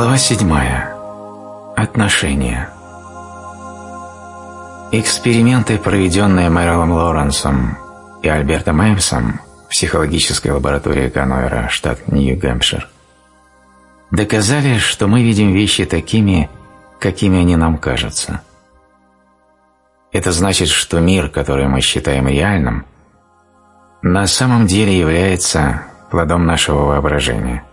Глава 7. Отношения. Эксперименты, проведенные Мэрилом Лоренсом и Альбертом Эймсом в психологической лаборатории Канойера, штат Нью-Гэмпшир, доказали, что мы видим вещи такими, какими они нам кажутся. Это значит, что мир, который мы считаем реальным, на самом деле является плодом нашего воображения –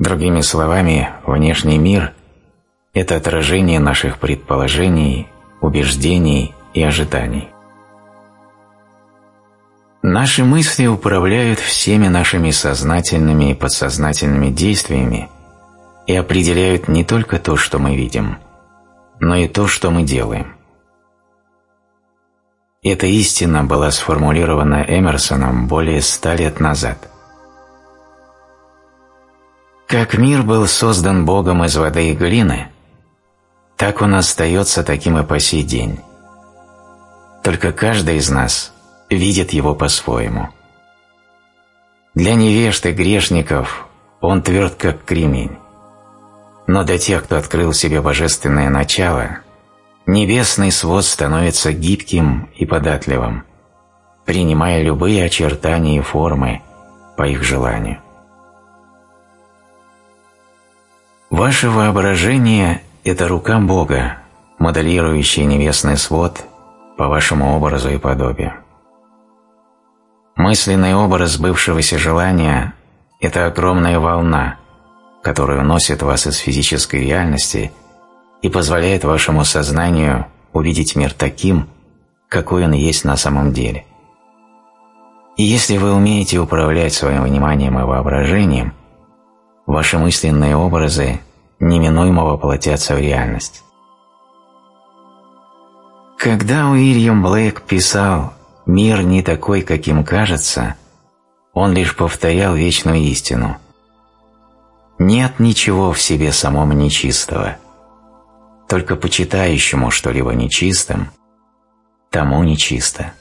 Другими словами, внешний мир – это отражение наших предположений, убеждений и ожиданий. Наши мысли управляют всеми нашими сознательными и подсознательными действиями и определяют не только то, что мы видим, но и то, что мы делаем. Эта истина была сформулирована Эмерсоном более ста лет назад. Как мир был создан Богом из воды и глины, так он остается таким и по сей день. Только каждый из нас видит его по-своему. Для невежд и грешников он тверд, как кремень. Но для тех, кто открыл себе божественное начало, небесный свод становится гибким и податливым, принимая любые очертания и формы по их желанию. Ваше воображение – это рука Бога, моделирующая небесный свод по вашему образу и подобию. Мысленный образ сбывшегося желания – это огромная волна, которая уносит вас из физической реальности и позволяет вашему сознанию увидеть мир таким, какой он есть на самом деле. И если вы умеете управлять своим вниманием и воображением – ваши мысленные образы неминуемо воплотятся в реальность. Когда Уильям Блейк писал «Мир не такой, каким кажется», он лишь повторял вечную истину. Нет ничего в себе самом нечистого. Только почитающему что-либо нечистым, тому нечисто.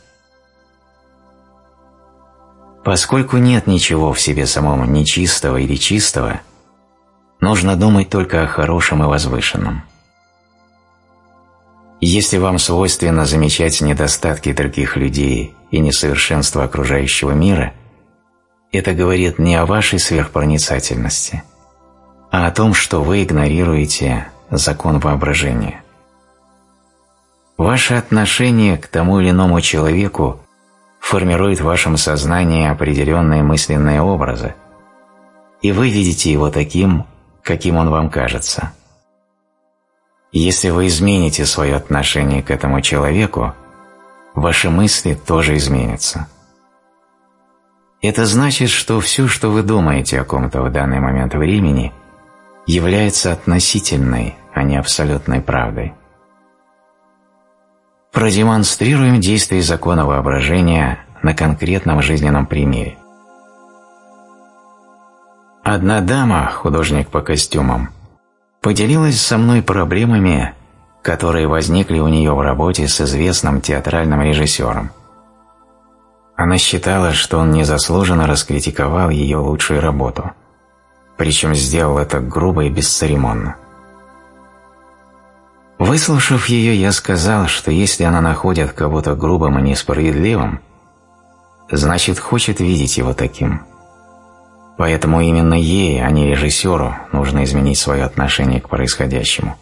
Поскольку нет ничего в себе самом нечистого или чистого, нужно думать только о хорошем и возвышенном. Если вам свойственно замечать недостатки других людей и несовершенство окружающего мира, это говорит не о вашей сверхпроницательности, а о том, что вы игнорируете закон воображения. Ваше отношение к тому или иному человеку формирует в вашем сознании определенные мысленные образы, и вы видите его таким, каким он вам кажется. Если вы измените свое отношение к этому человеку, ваши мысли тоже изменятся. Это значит, что все, что вы думаете о ком-то в данный момент времени, является относительной, а не абсолютной правдой. Продемонстрируем действие закона воображения на конкретном жизненном примере. Одна дама, художник по костюмам, поделилась со мной проблемами, которые возникли у нее в работе с известным театральным режиссером. Она считала, что он незаслуженно раскритиковал ее лучшую работу, причем сделал это грубо и бесцеремонно. Выслушав ее, я сказал, что если она находит кого-то грубым и несправедливым, значит хочет видеть его таким. Поэтому именно ей, а не режиссеру, нужно изменить свое отношение к происходящему.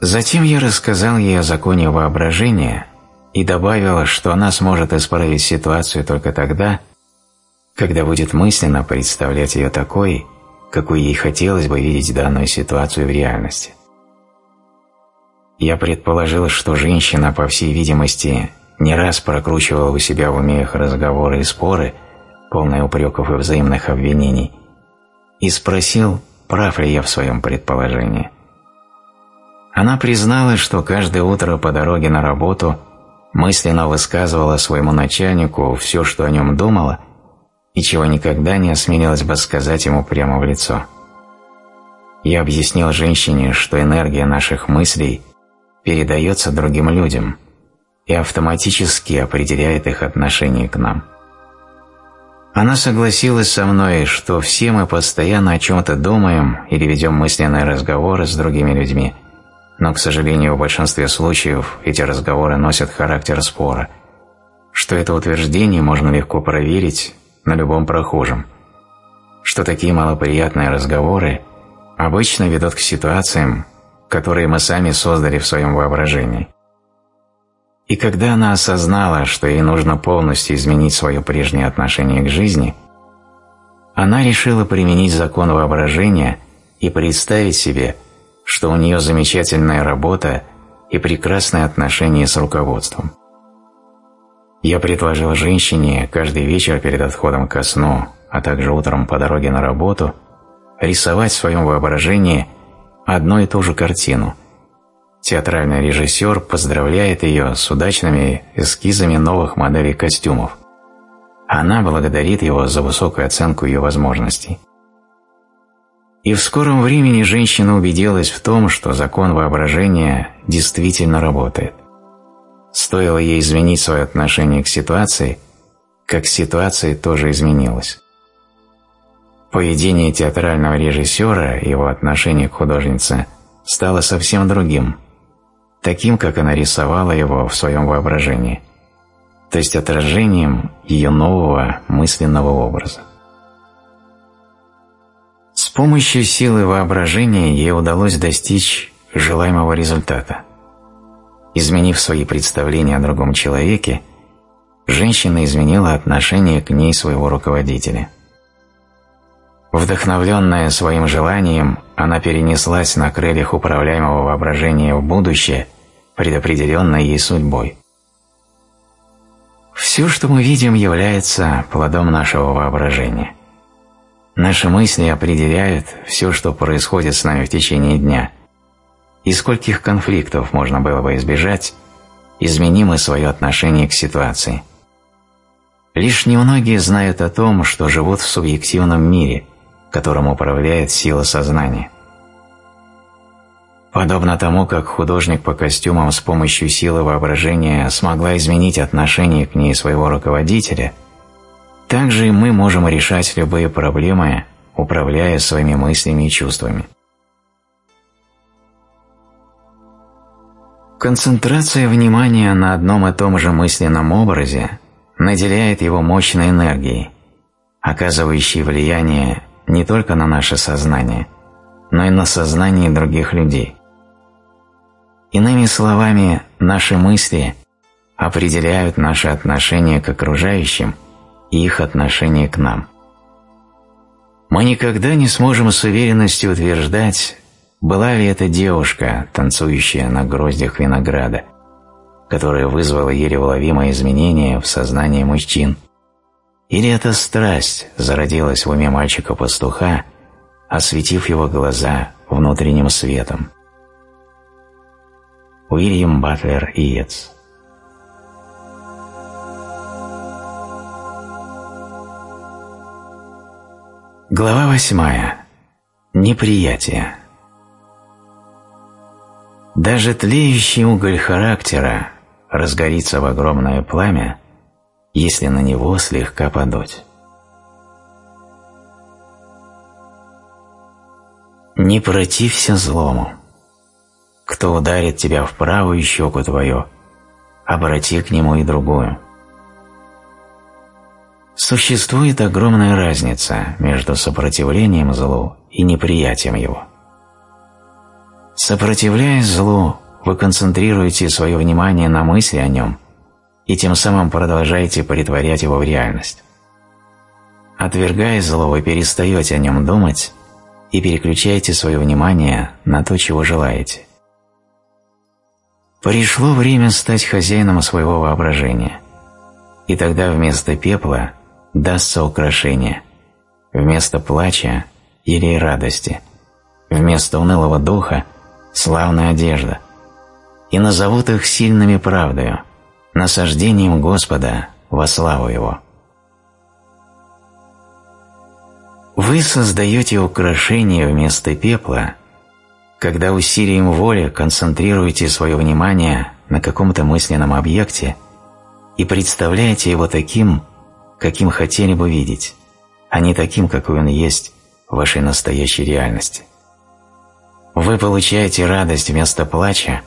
Затем я рассказал ей о законе воображения и добавил, что она сможет исправить ситуацию только тогда, когда будет мысленно представлять ее такой, какой ей хотелось бы видеть данную ситуацию в реальности. Я предположил, что женщина, по всей видимости, не раз прокручивала у себя в уме их разговоры и споры, полные упреков и взаимных обвинений, и спросил, прав ли я в своем предположении. Она призналась, что каждое утро по дороге на работу мысленно высказывала своему начальнику все, что о нем думала, и чего никогда не осмелилась бы сказать ему прямо в лицо. Я объяснил женщине, что энергия наших мыслей передается другим людям и автоматически определяет их отношение к нам. Она согласилась со мной, что все мы постоянно о чем-то думаем или ведем мысленные разговоры с другими людьми, но, к сожалению, в большинстве случаев эти разговоры носят характер спора, что это утверждение можно легко проверить на любом прохожем, что такие малоприятные разговоры обычно ведут к ситуациям, которые мы сами создали в своем воображении. И когда она осознала, что ей нужно полностью изменить свое прежнее отношение к жизни, она решила применить закон воображения и представить себе, что у нее замечательная работа и прекрасные отношения с руководством. Я предложил женщине каждый вечер перед отходом ко сну, а также утром по дороге на работу, рисовать в своем воображении одну и ту же картину – Театральный режиссер поздравляет ее с удачными эскизами новых моделей костюмов. Она благодарит его за высокую оценку ее возможностей. И в скором времени женщина убедилась в том, что закон воображения действительно работает. Стоило ей изменить свое отношение к ситуации, как ситуация тоже изменилась. Поведение театрального режиссера и его отношение к художнице стало совсем другим – таким, как она рисовала его в своем воображении, то есть отражением ее нового мысленного образа. С помощью силы воображения ей удалось достичь желаемого результата. Изменив свои представления о другом человеке, женщина изменила отношение к ней своего руководителя. Вдохновленная своим желанием, она перенеслась на крыльях управляемого воображения в будущее предопределенной ей судьбой. Все, что мы видим, является плодом нашего воображения. Наши мысли определяют все, что происходит с нами в течение дня, и скольких конфликтов можно было бы избежать, изменим мы свое отношение к ситуации. Лишь немногие знают о том, что живут в субъективном мире, которым управляет сила сознания. Подобно тому, как художник по костюмам с помощью силы воображения смогла изменить отношение к ней своего руководителя, также и мы можем решать любые проблемы, управляя своими мыслями и чувствами. Концентрация внимания на одном и том же мысленном образе наделяет его мощной энергией, оказывающей влияние не только на наше сознание, но и на сознание других людей. Иными словами, наши мысли определяют наше отношение к окружающим и их отношение к нам. Мы никогда не сможем с уверенностью утверждать, была ли это девушка, танцующая на гроздях винограда, которая вызвала еле уловимое изменение в сознании мужчин, или эта страсть зародилась в уме мальчика-пастуха, осветив его глаза внутренним светом. Уильям Батлер Иец Глава восьмая. Неприятие. Даже тлеющий уголь характера разгорится в огромное пламя, если на него слегка подуть. Не протився злому. Кто ударит тебя в правую щеку твою, обрати к нему и другую. Существует огромная разница между сопротивлением злу и неприятием его. Сопротивляясь злу, вы концентрируете свое внимание на мысли о нем и тем самым продолжаете притворять его в реальность. Отвергая зло, вы перестаете о нем думать и переключаете свое внимание на то, чего желаете – Пришло время стать хозяином своего воображения, и тогда вместо пепла дастся украшение, вместо плача – или радости, вместо унылого духа – славная одежда, и назовут их сильными правдою, насаждением Господа во славу Его. Вы создаете украшение вместо пепла – когда усилием воли концентрируете свое внимание на каком-то мысленном объекте и представляете его таким, каким хотели бы видеть, а не таким, какой он есть в вашей настоящей реальности. Вы получаете радость вместо плача,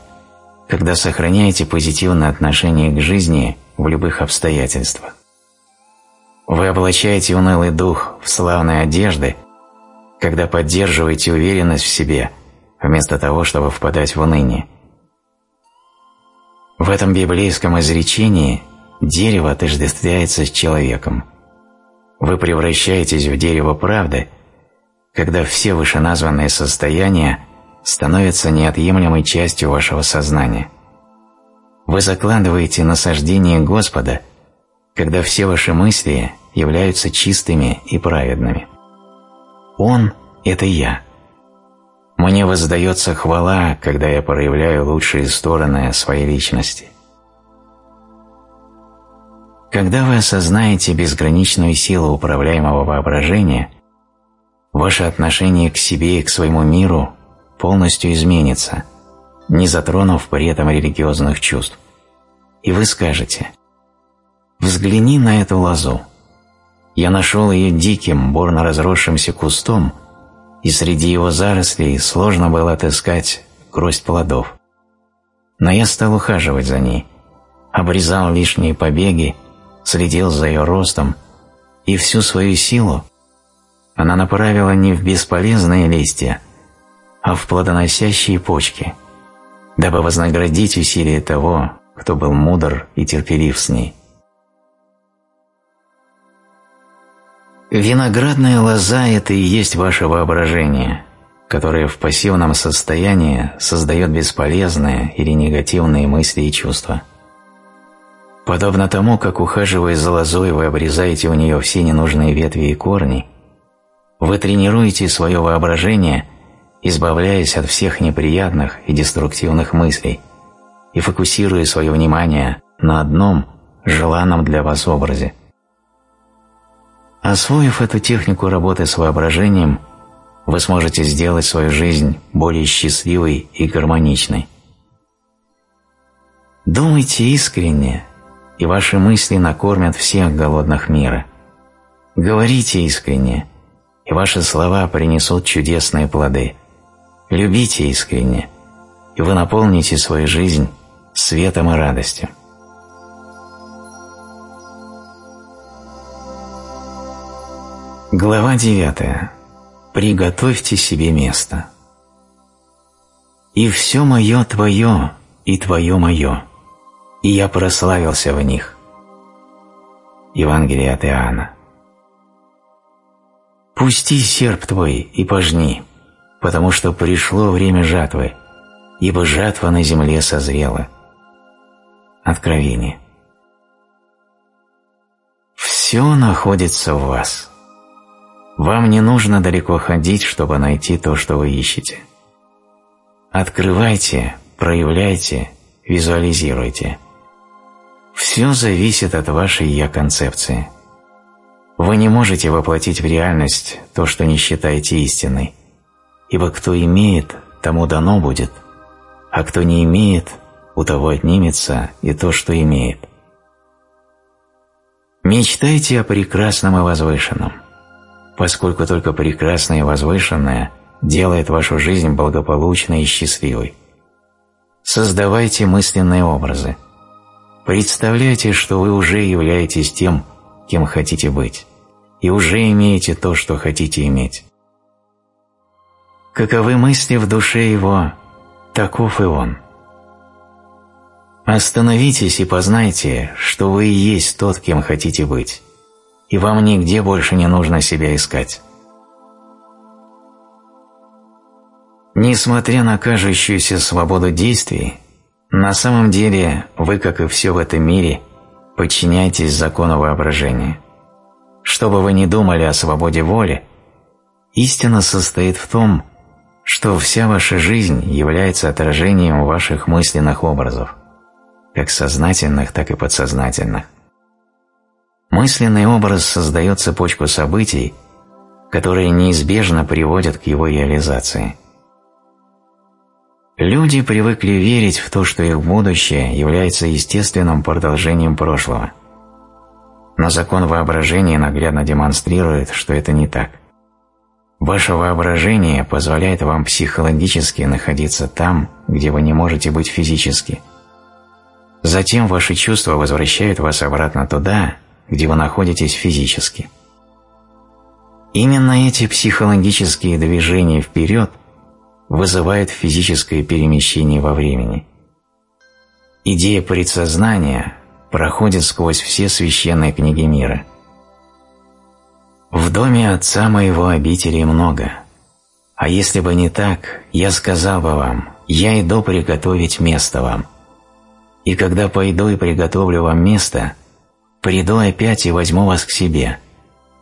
когда сохраняете позитивное отношение к жизни в любых обстоятельствах. Вы облачаете унылый дух в славные одежды, когда поддерживаете уверенность в себе, вместо того, чтобы впадать в уныние. В этом библейском изречении дерево отождествляется с человеком. Вы превращаетесь в дерево правды, когда все вышеназванные состояния становятся неотъемлемой частью вашего сознания. Вы закладываете насаждение Господа, когда все ваши мысли являются чистыми и праведными. Он – это я. Мне воздается хвала, когда я проявляю лучшие стороны своей личности. Когда вы осознаете безграничную силу управляемого воображения, ваше отношение к себе и к своему миру полностью изменится, не затронув при этом религиозных чувств. И вы скажете «Взгляни на эту лозу. Я нашел ее диким, бурно разросшимся кустом, и среди его зарослей сложно было отыскать гроздь плодов. Но я стал ухаживать за ней, обрезал лишние побеги, следил за ее ростом, и всю свою силу она направила не в бесполезные листья, а в плодоносящие почки, дабы вознаградить усилия того, кто был мудр и терпелив с ней. Виноградная лоза – это и есть ваше воображение, которое в пассивном состоянии создает бесполезные или негативные мысли и чувства. Подобно тому, как ухаживая за лозой, вы обрезаете у нее все ненужные ветви и корни, вы тренируете свое воображение, избавляясь от всех неприятных и деструктивных мыслей и фокусируя свое внимание на одном желанном для вас образе – Освоив эту технику работы с воображением, вы сможете сделать свою жизнь более счастливой и гармоничной. Думайте искренне, и ваши мысли накормят всех голодных мира. Говорите искренне, и ваши слова принесут чудесные плоды. Любите искренне, и вы наполните свою жизнь светом и радостью. Глава 9. Приготовьте себе место. «И все мое твое, и твое мое, и я прославился в них». Евангелие от Иоанна. «Пусти серп твой и пожни, потому что пришло время жатвы, ибо жатва на земле созрела». Откровение. «Все находится в вас». Вам не нужно далеко ходить, чтобы найти то, что вы ищете. Открывайте, проявляйте, визуализируйте. Все зависит от вашей «я-концепции». Вы не можете воплотить в реальность то, что не считаете истиной, ибо кто имеет, тому дано будет, а кто не имеет, у того отнимется и то, что имеет. Мечтайте о прекрасном и возвышенном – поскольку только прекрасное и возвышенное делает вашу жизнь благополучной и счастливой. Создавайте мысленные образы. Представляйте, что вы уже являетесь тем, кем хотите быть, и уже имеете то, что хотите иметь. Каковы мысли в душе его, таков и он. Остановитесь и познайте, что вы и есть тот, кем хотите быть и вам нигде больше не нужно себя искать. Несмотря на кажущуюся свободу действий, на самом деле вы, как и все в этом мире, подчиняетесь закону воображения. Что бы вы ни думали о свободе воли, истина состоит в том, что вся ваша жизнь является отражением ваших мысленных образов, как сознательных, так и подсознательных. Мысленный образ создает цепочку событий, которые неизбежно приводят к его реализации. Люди привыкли верить в то, что их будущее является естественным продолжением прошлого. Но закон воображения наглядно демонстрирует, что это не так. Ваше воображение позволяет вам психологически находиться там, где вы не можете быть физически. Затем ваши чувства возвращают вас обратно туда, где вы находитесь физически. Именно эти психологические движения вперед вызывают физическое перемещение во времени. Идея предсознания проходит сквозь все священные книги мира. В доме отца моего обителей много, а если бы не так, я сказал бы вам, я иду приготовить место вам. И когда пойду и приготовлю вам место, приду опять и возьму вас к себе,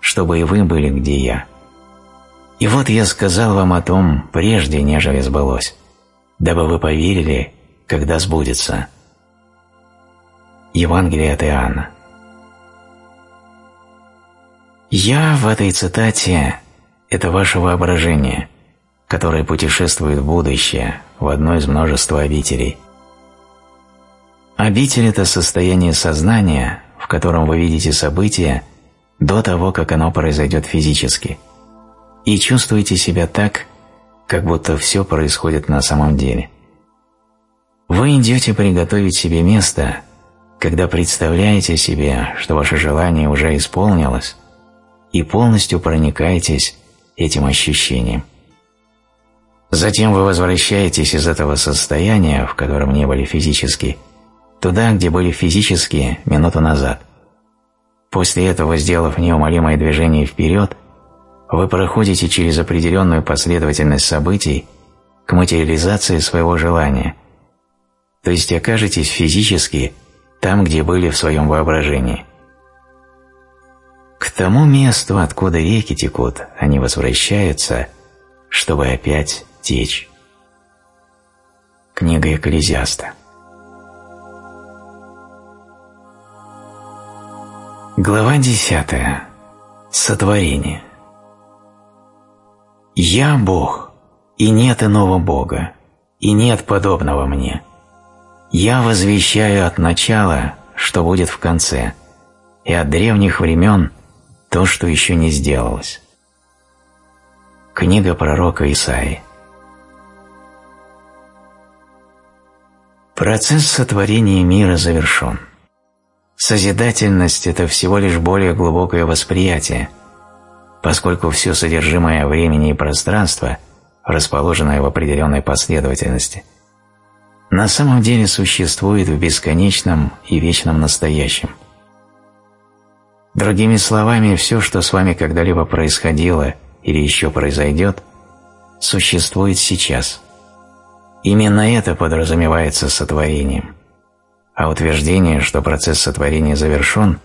чтобы и вы были, где я. И вот я сказал вам о том прежде, нежели сбылось, дабы вы поверили, когда сбудется. Евангелие от Иоанна. «Я» в этой цитате – это ваше воображение, которое путешествует в будущее, в одно из множества обителей. Обитель – это состояние сознания, в котором вы видите события до того, как оно произойдет физически, и чувствуете себя так, как будто все происходит на самом деле. Вы идете приготовить себе место – когда представляете себе, что ваше желание уже исполнилось, и полностью проникаетесь этим ощущением. Затем вы возвращаетесь из этого состояния, в котором не были физически, туда, где были физически минуту назад. После этого, сделав неумолимое движение вперед, вы проходите через определенную последовательность событий к материализации своего желания, то есть окажетесь физически – там, где были в своем воображении. К тому месту, откуда реки текут, они возвращаются, чтобы опять течь. Книга Экклезиаста. Глава 10. Сотворение. «Я Бог, и нет иного Бога, и нет подобного мне». Я возвещаю от начала, что будет в конце, и от древних времен то, что еще не сделалось. Книга пророка Исаии Процесс сотворения мира завершен. Созидательность – это всего лишь более глубокое восприятие, поскольку все содержимое времени и пространства, расположенное в определенной последовательности – на самом деле существует в бесконечном и вечном настоящем. Другими словами, все, что с вами когда-либо происходило или еще произойдет, существует сейчас. Именно это подразумевается сотворением. А утверждение, что процесс сотворения завершен,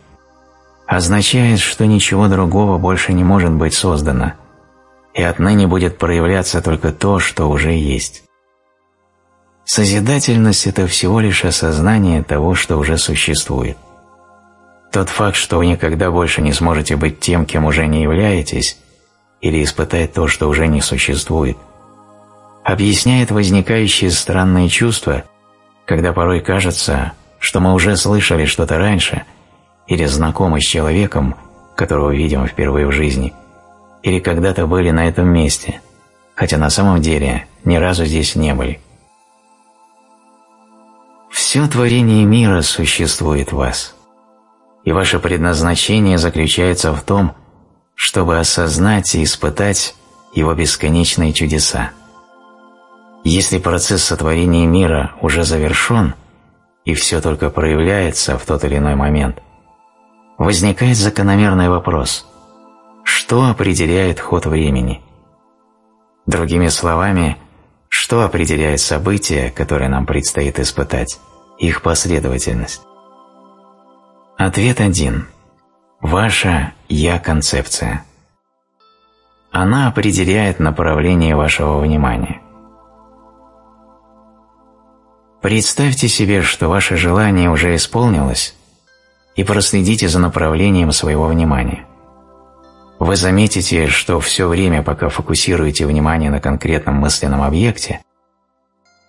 означает, что ничего другого больше не может быть создано, и отныне будет проявляться только то, что уже есть. Созидательность – это всего лишь осознание того, что уже существует. Тот факт, что вы никогда больше не сможете быть тем, кем уже не являетесь, или испытать то, что уже не существует, объясняет возникающие странные чувства, когда порой кажется, что мы уже слышали что-то раньше или знакомы с человеком, которого видим впервые в жизни, или когда-то были на этом месте, хотя на самом деле ни разу здесь не были. Все творение мира существует в вас, и ваше предназначение заключается в том, чтобы осознать и испытать его бесконечные чудеса. Если процесс сотворения мира уже завершен, и все только проявляется в тот или иной момент, возникает закономерный вопрос – что определяет ход времени? Другими словами, что определяет события, которые нам предстоит испытать? их последовательность? Ответ один. Ваша «я-концепция». Она определяет направление вашего внимания. Представьте себе, что ваше желание уже исполнилось, и проследите за направлением своего внимания. Вы заметите, что все время, пока фокусируете внимание на конкретном мысленном объекте,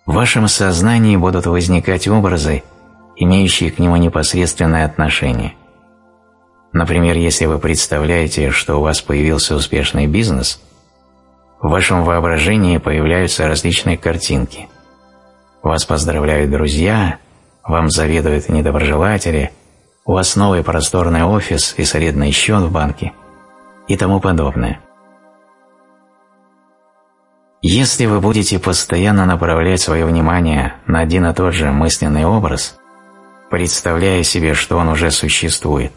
в вашем сознании будут возникать образы, имеющие к нему непосредственное отношение. Например, если вы представляете, что у вас появился успешный бизнес, в вашем воображении появляются различные картинки. Вас поздравляют друзья, вам заведуют недоброжелатели, у вас новый просторный офис и солидный счет в банке и тому подобное. Если вы будете постоянно направлять свое внимание на один и тот же мысленный образ, представляя себе, что он уже существует,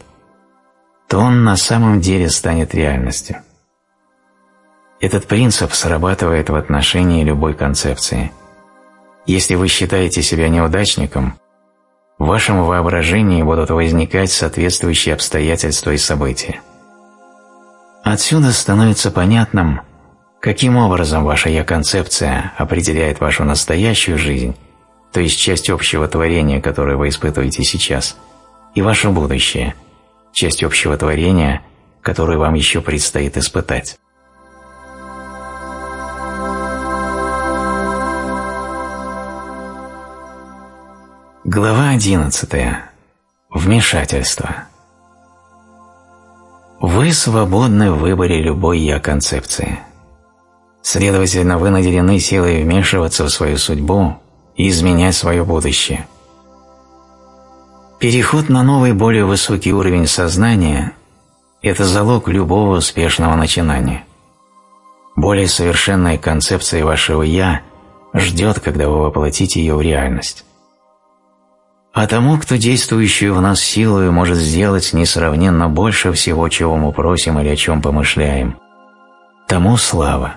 то он на самом деле станет реальностью. Этот принцип срабатывает в отношении любой концепции. Если вы считаете себя неудачником, в вашем воображении будут возникать соответствующие обстоятельства и события. Отсюда становится понятным, каким образом ваша «я-концепция» определяет вашу настоящую жизнь, то есть часть общего творения, которое вы испытываете сейчас, и ваше будущее, часть общего творения, которое вам еще предстоит испытать. Глава 11. Вмешательство. Вы свободны в выборе любой «я-концепции». Следовательно, вы наделены силой вмешиваться в свою судьбу и изменять свое будущее. Переход на новый, более высокий уровень сознания – это залог любого успешного начинания. Более совершенная концепция вашего «я» ждет, когда вы воплотите ее в реальность. А тому, кто действующую в нас силою может сделать несравненно больше всего, чего мы просим или о чем помышляем, тому слава.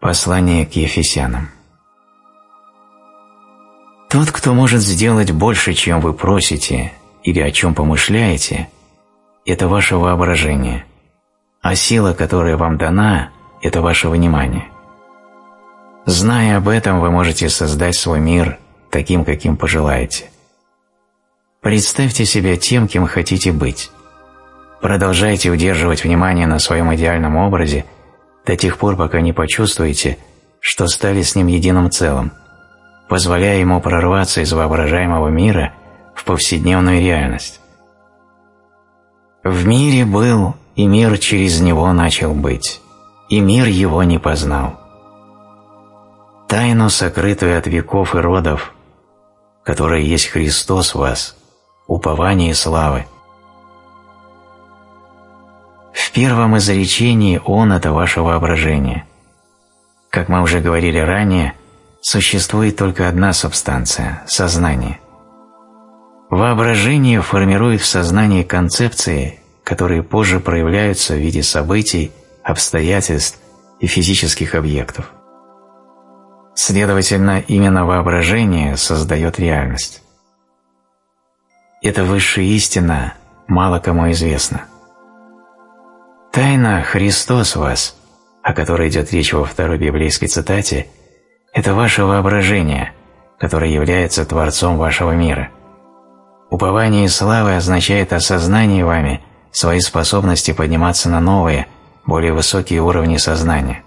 Послание к Ефесянам Тот, кто может сделать больше, чем вы просите или о чем помышляете, это ваше воображение, а сила, которая вам дана, это ваше внимание. Зная об этом, вы можете создать свой мир – таким, каким пожелаете. Представьте себя тем, кем хотите быть. Продолжайте удерживать внимание на своем идеальном образе до тех пор, пока не почувствуете, что стали с ним единым целым, позволяя ему прорваться из воображаемого мира в повседневную реальность. В мире был, и мир через него начал быть, и мир его не познал. Тайну, сокрытую от веков и родов, которое есть Христос в вас, упование и славы. В первом изречении Он – это ваше воображение. Как мы уже говорили ранее, существует только одна субстанция – сознание. Воображение формирует в сознании концепции, которые позже проявляются в виде событий, обстоятельств и физических объектов. Следовательно, именно воображение создает реальность. Эта высшая истина мало кому известна. Тайна «Христос вас», о которой идет речь во второй библейской цитате, это ваше воображение, которое является Творцом вашего мира. Упование и слава означает осознание вами своей способности подниматься на новые, более высокие уровни сознания.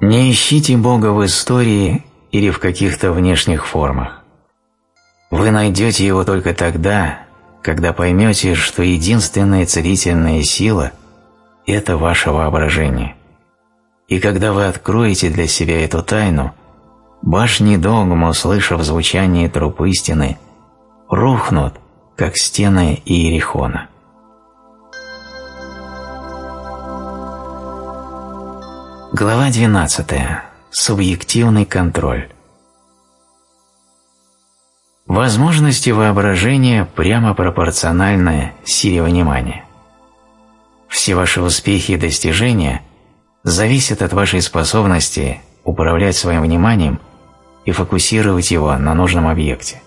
Не ищите Бога в истории или в каких-то внешних формах. Вы найдете Его только тогда, когда поймете, что единственная целительная сила – это ваше воображение. И когда вы откроете для себя эту тайну, башни догм, услышав звучание труп истины, рухнут, как стены Иерихона. Глава 12. Субъективный контроль. Возможности воображения прямо пропорциональны силе внимания. Все ваши успехи и достижения зависят от вашей способности управлять своим вниманием и фокусировать его на нужном объекте.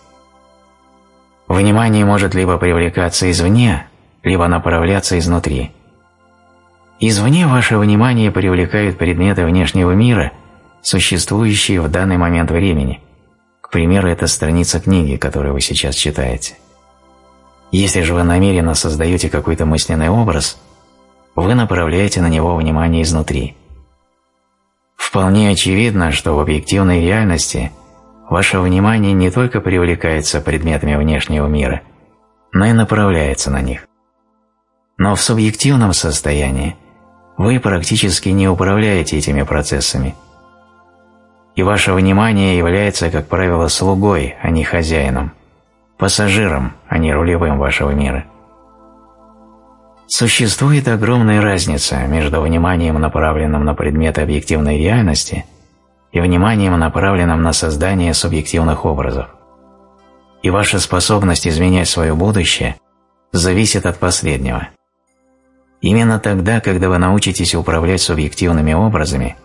Внимание может либо привлекаться извне, либо направляться изнутри – Извне ваше внимание привлекают предметы внешнего мира, существующие в данный момент времени. К примеру, это страница книги, которую вы сейчас читаете. Если же вы намеренно создаете какой-то мысленный образ, вы направляете на него внимание изнутри. Вполне очевидно, что в объективной реальности ваше внимание не только привлекается предметами внешнего мира, но и направляется на них. Но в субъективном состоянии вы практически не управляете этими процессами, и ваше внимание является, как правило, слугой, а не хозяином, пассажиром, а не рулевым вашего мира. Существует огромная разница между вниманием, направленным на предметы объективной реальности, и вниманием, направленным на создание субъективных образов. И ваша способность изменять свое будущее зависит от последнего. Именно тогда, когда вы научитесь управлять субъективными образами,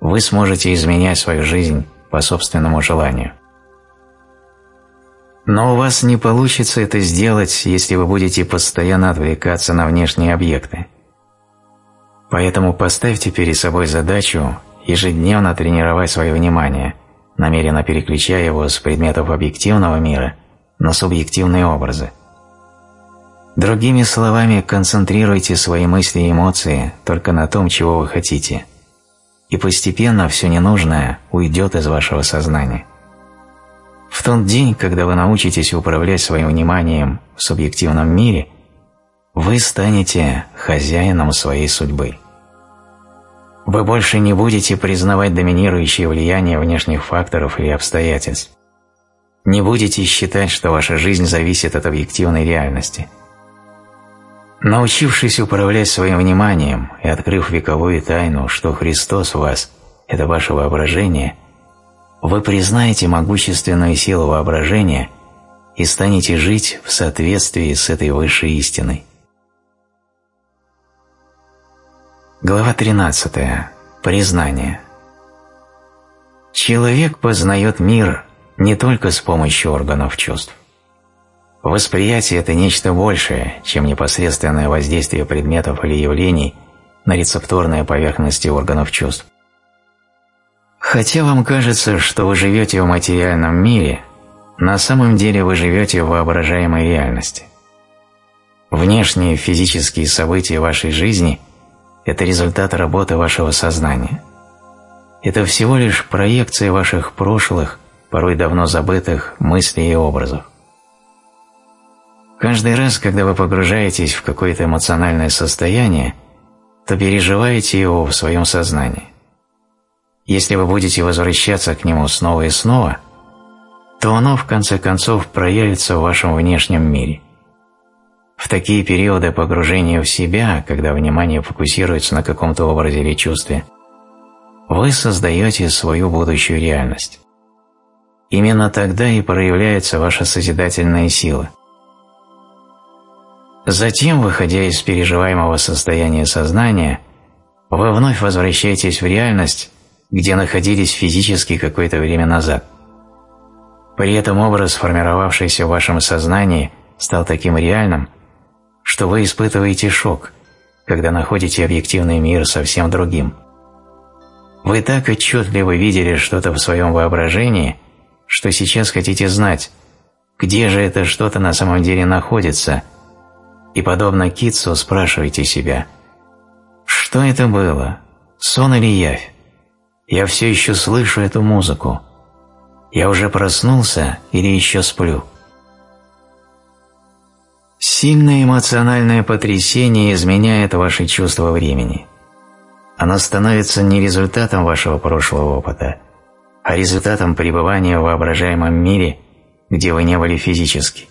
вы сможете изменять свою жизнь по собственному желанию. Но у вас не получится это сделать, если вы будете постоянно отвлекаться на внешние объекты. Поэтому поставьте перед собой задачу ежедневно тренировать свое внимание, намеренно переключая его с предметов объективного мира на субъективные образы. Другими словами, концентрируйте свои мысли и эмоции только на том, чего вы хотите, и постепенно все ненужное уйдет из вашего сознания. В тот день, когда вы научитесь управлять своим вниманием в субъективном мире, вы станете хозяином своей судьбы. Вы больше не будете признавать доминирующее влияние внешних факторов или обстоятельств. Не будете считать, что ваша жизнь зависит от объективной реальности. Научившись управлять своим вниманием и открыв вековую тайну, что Христос в вас – это ваше воображение – вы признаете могущественную силу воображения и станете жить в соответствии с этой высшей истиной. Глава 13. Признание. Человек познает мир не только с помощью органов чувств. Восприятие – это нечто большее, чем непосредственное воздействие предметов или явлений на рецепторные поверхности органов чувств. Хотя вам кажется, что вы живете в материальном мире, на самом деле вы живете в воображаемой реальности. Внешние физические события вашей жизни – это результат работы вашего сознания. Это всего лишь проекция ваших прошлых, порой давно забытых мыслей и образов. Каждый раз, когда вы погружаетесь в какое-то эмоциональное состояние, то переживаете его в своем сознании. Если вы будете возвращаться к нему снова и снова, то оно в конце концов проявится в вашем внешнем мире. В такие периоды погружения в себя, когда внимание фокусируется на каком-то образе или чувстве, вы создаете свою будущую реальность. Именно тогда и проявляется ваша созидательная сила. Затем, выходя из переживаемого состояния сознания, вы вновь возвращаетесь в реальность где находились физически какое-то время назад. При этом образ, сформировавшийся в вашем сознании, стал таким реальным, что вы испытываете шок, когда находите объективный мир совсем другим. Вы так отчетливо видели что-то в своем воображении, что сейчас хотите знать, где же это что-то на самом деле находится, и, подобно Китсу, спрашиваете себя, что это было, сон или явь? Я все еще слышу эту музыку. Я уже проснулся или еще сплю? Сильное эмоциональное потрясение изменяет ваши чувства времени. Оно становится не результатом вашего прошлого опыта, а результатом пребывания в воображаемом мире, где вы не были физически.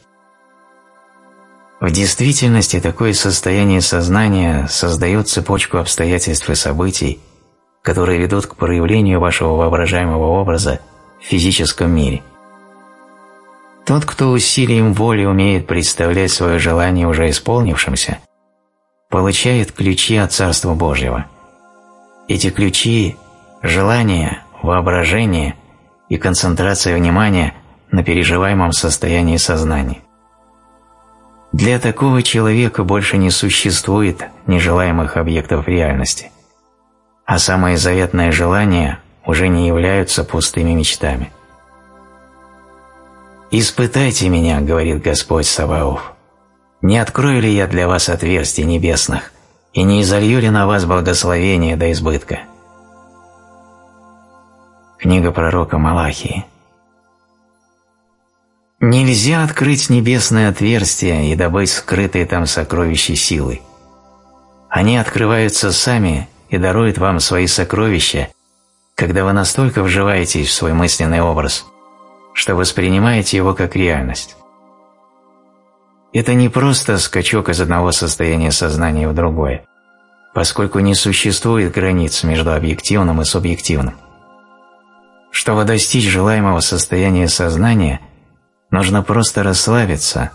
В действительности такое состояние сознания создает цепочку обстоятельств и событий, которые ведут к проявлению вашего воображаемого образа в физическом мире. Тот, кто усилием воли умеет представлять свое желание уже исполнившимся, получает ключи от Царства Божьего. Эти ключи – желание, воображение и концентрация внимания на переживаемом состоянии сознания. Для такого человека больше не существует нежелаемых объектов реальности – а самые заветные желания уже не являются пустыми мечтами. «Испытайте меня», — говорит Господь Саваоф. «Не открою ли я для вас отверстий небесных, и не изолью ли на вас благословение до избытка?» Книга пророка Малахии. Нельзя открыть небесное отверстие и добыть скрытые там сокровища силы. Они открываются сами и даруют вам свои сокровища, когда вы настолько вживаетесь в свой мысленный образ, что воспринимаете его как реальность. Это не просто скачок из одного состояния сознания в другое, поскольку не существует границ между объективным и субъективным. Чтобы достичь желаемого состояния сознания, нужно просто расслабиться,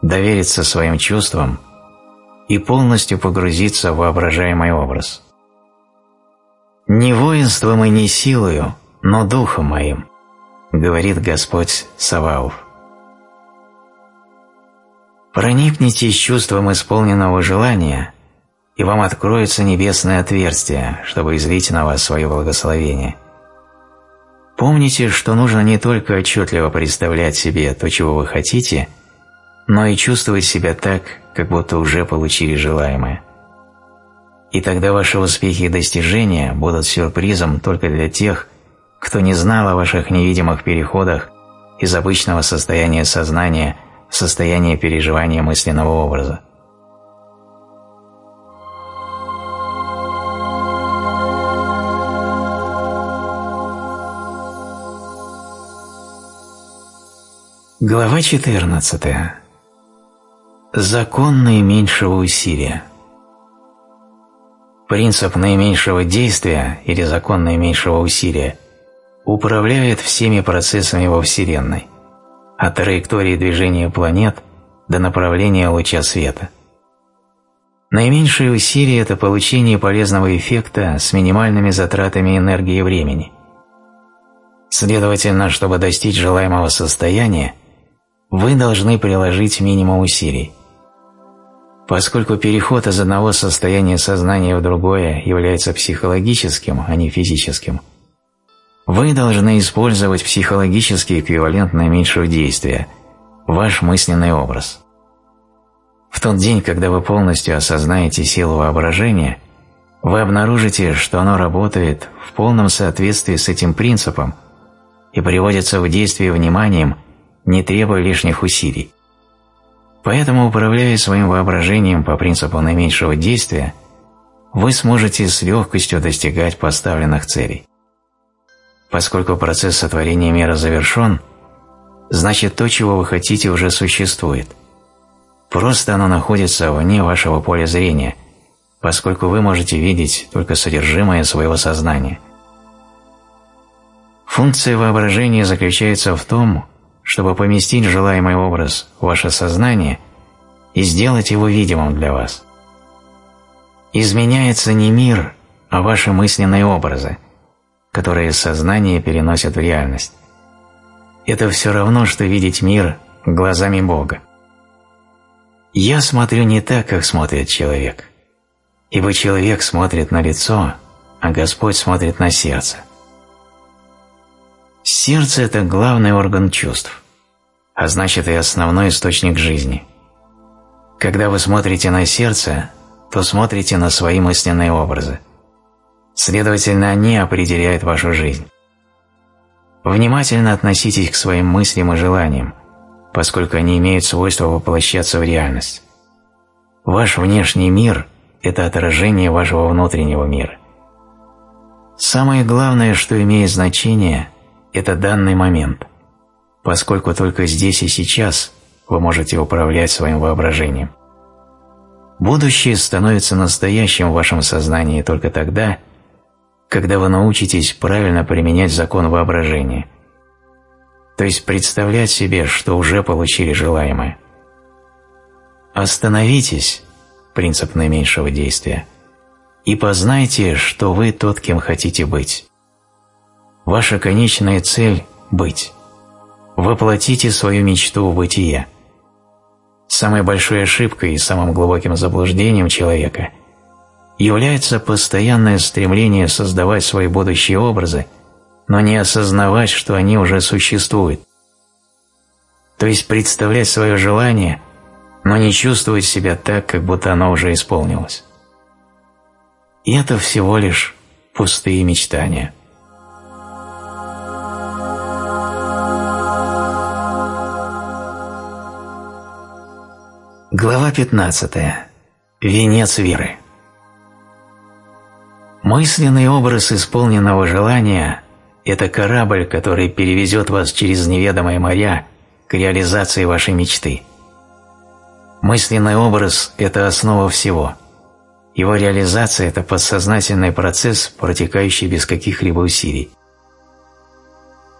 довериться своим чувствам и полностью погрузиться в воображаемый образ. «Не воинством и не силою, но духом моим», — говорит Господь Саваоф. Проникнитесь чувством исполненного желания, и вам откроется небесное отверстие, чтобы излить на вас свое благословение. Помните, что нужно не только отчетливо представлять себе то, чего вы хотите, но и чувствовать себя так, как будто уже получили желаемое. И тогда ваши успехи и достижения будут сюрпризом только для тех, кто не знал о ваших невидимых переходах из обычного состояния сознания – состояние переживания мысленного образа. Глава 14. Закон наименьшего усилия. Принцип наименьшего действия или закон наименьшего усилия управляет всеми процессами во Вселенной – от траектории движения планет до направления луча света. Наименьшее усилие – это получение полезного эффекта с минимальными затратами энергии и времени. Следовательно, чтобы достичь желаемого состояния, вы должны приложить минимум усилий. Поскольку переход из одного состояния сознания в другое является психологическим, а не физическим – вы должны использовать психологический эквивалент наименьшего действия – ваш мысленный образ. В тот день, когда вы полностью осознаете силу воображения, вы обнаружите, что оно работает в полном соответствии с этим принципом и приводится в действие вниманием, не требуя лишних усилий. Поэтому, управляя своим воображением по принципу наименьшего действия, вы сможете с легкостью достигать поставленных целей. Поскольку процесс сотворения мира завершен, значит то, чего вы хотите, уже существует. Просто оно находится вне вашего поля зрения, поскольку вы можете видеть только содержимое своего сознания. Функция воображения заключается в том, чтобы поместить желаемый образ в ваше сознание и сделать его видимым для вас. Изменяется не мир, а ваши мысленные образы – которые сознание переносит в реальность. Это все равно, что видеть мир глазами Бога. Я смотрю не так, как смотрит человек, ибо человек смотрит на лицо, а Господь смотрит на сердце. Сердце – это главный орган чувств, а значит и основной источник жизни. Когда вы смотрите на сердце, то смотрите на свои мысленные образы – Следовательно, они определяют вашу жизнь. Внимательно относитесь к своим мыслям и желаниям, поскольку они имеют свойство воплощаться в реальность. Ваш внешний мир – это отражение вашего внутреннего мира. Самое главное, что имеет значение – это данный момент, поскольку только здесь и сейчас вы можете управлять своим воображением. Будущее становится настоящим в вашем сознании только тогда, когда вы научитесь правильно применять закон воображения, то есть представлять себе, что уже получили желаемое. Остановитесь, принцип наименьшего действия, и познайте, что вы тот, кем хотите быть. Ваша конечная цель – быть. Воплотите свою мечту в бытие. Самой большой ошибкой и самым глубоким заблуждением человека – является постоянное стремление создавать свои будущие образы, но не осознавать, что они уже существуют. То есть представлять свое желание, но не чувствовать себя так, как будто оно уже исполнилось. И это всего лишь пустые мечтания. Глава 15. Венец веры. Мысленный образ исполненного желания – это корабль, который перевезет вас через неведомые моря к реализации вашей мечты. Мысленный образ – это основа всего. Его реализация – это подсознательный процесс, протекающий без каких-либо усилий.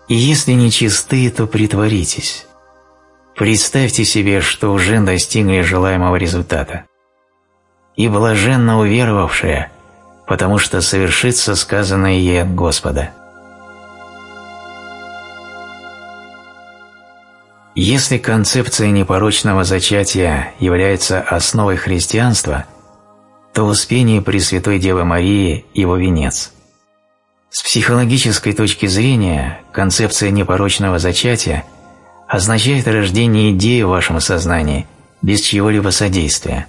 И если не чисты, то притворитесь. Представьте себе, что уже достигли желаемого результата. И блаженно уверовавшая, потому что совершится сказанное ей от Господа. Если концепция непорочного зачатия является основой христианства, то Успение Пресвятой Девы Марии – его венец. С психологической точки зрения концепция непорочного зачатия – означает рождение идеи в вашем сознании без чьего-либо содействия.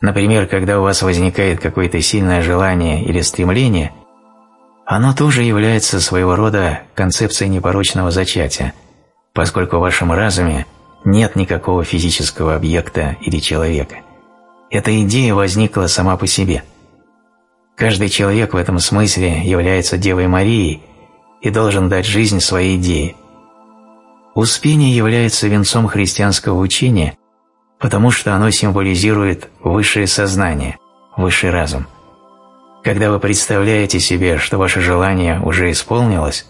Например, когда у вас возникает какое-то сильное желание или стремление, оно тоже является своего рода концепцией непорочного зачатия, поскольку в вашем разуме нет никакого физического объекта или человека. Эта идея возникла сама по себе. Каждый человек в этом смысле является Девой Марией и должен дать жизнь своей идее – Успение является венцом христианского учения, потому что оно символизирует высшее сознание, высший разум. Когда вы представляете себе, что ваше желание уже исполнилось,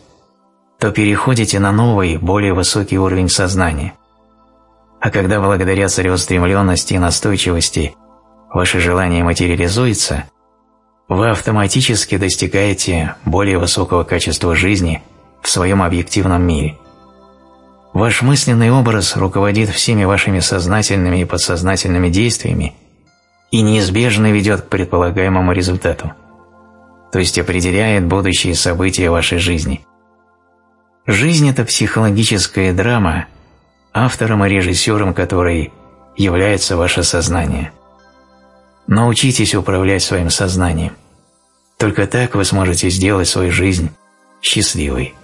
то переходите на новый, более высокий уровень сознания. А когда благодаря целеустремленности и настойчивости ваше желание материализуется, вы автоматически достигаете более высокого качества жизни в своем объективном мире – Ваш мысленный образ руководит всеми вашими сознательными и подсознательными действиями и неизбежно ведет к предполагаемому результату, то есть определяет будущие события вашей жизни. Жизнь – это психологическая драма, автором и режиссером которой является ваше сознание. Научитесь управлять своим сознанием. Только так вы сможете сделать свою жизнь счастливой.